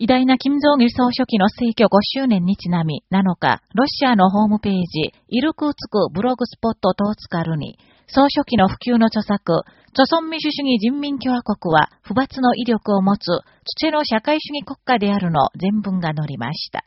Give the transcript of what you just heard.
偉大な金正義総書記の逝去5周年にちなみ、7日、ロシアのホームページ、イルクーツクブログスポットトーツカルに、総書記の普及の著作、著存民主主義人民共和国は不罰の威力を持つ、土の社会主義国家であるの全文が載りました。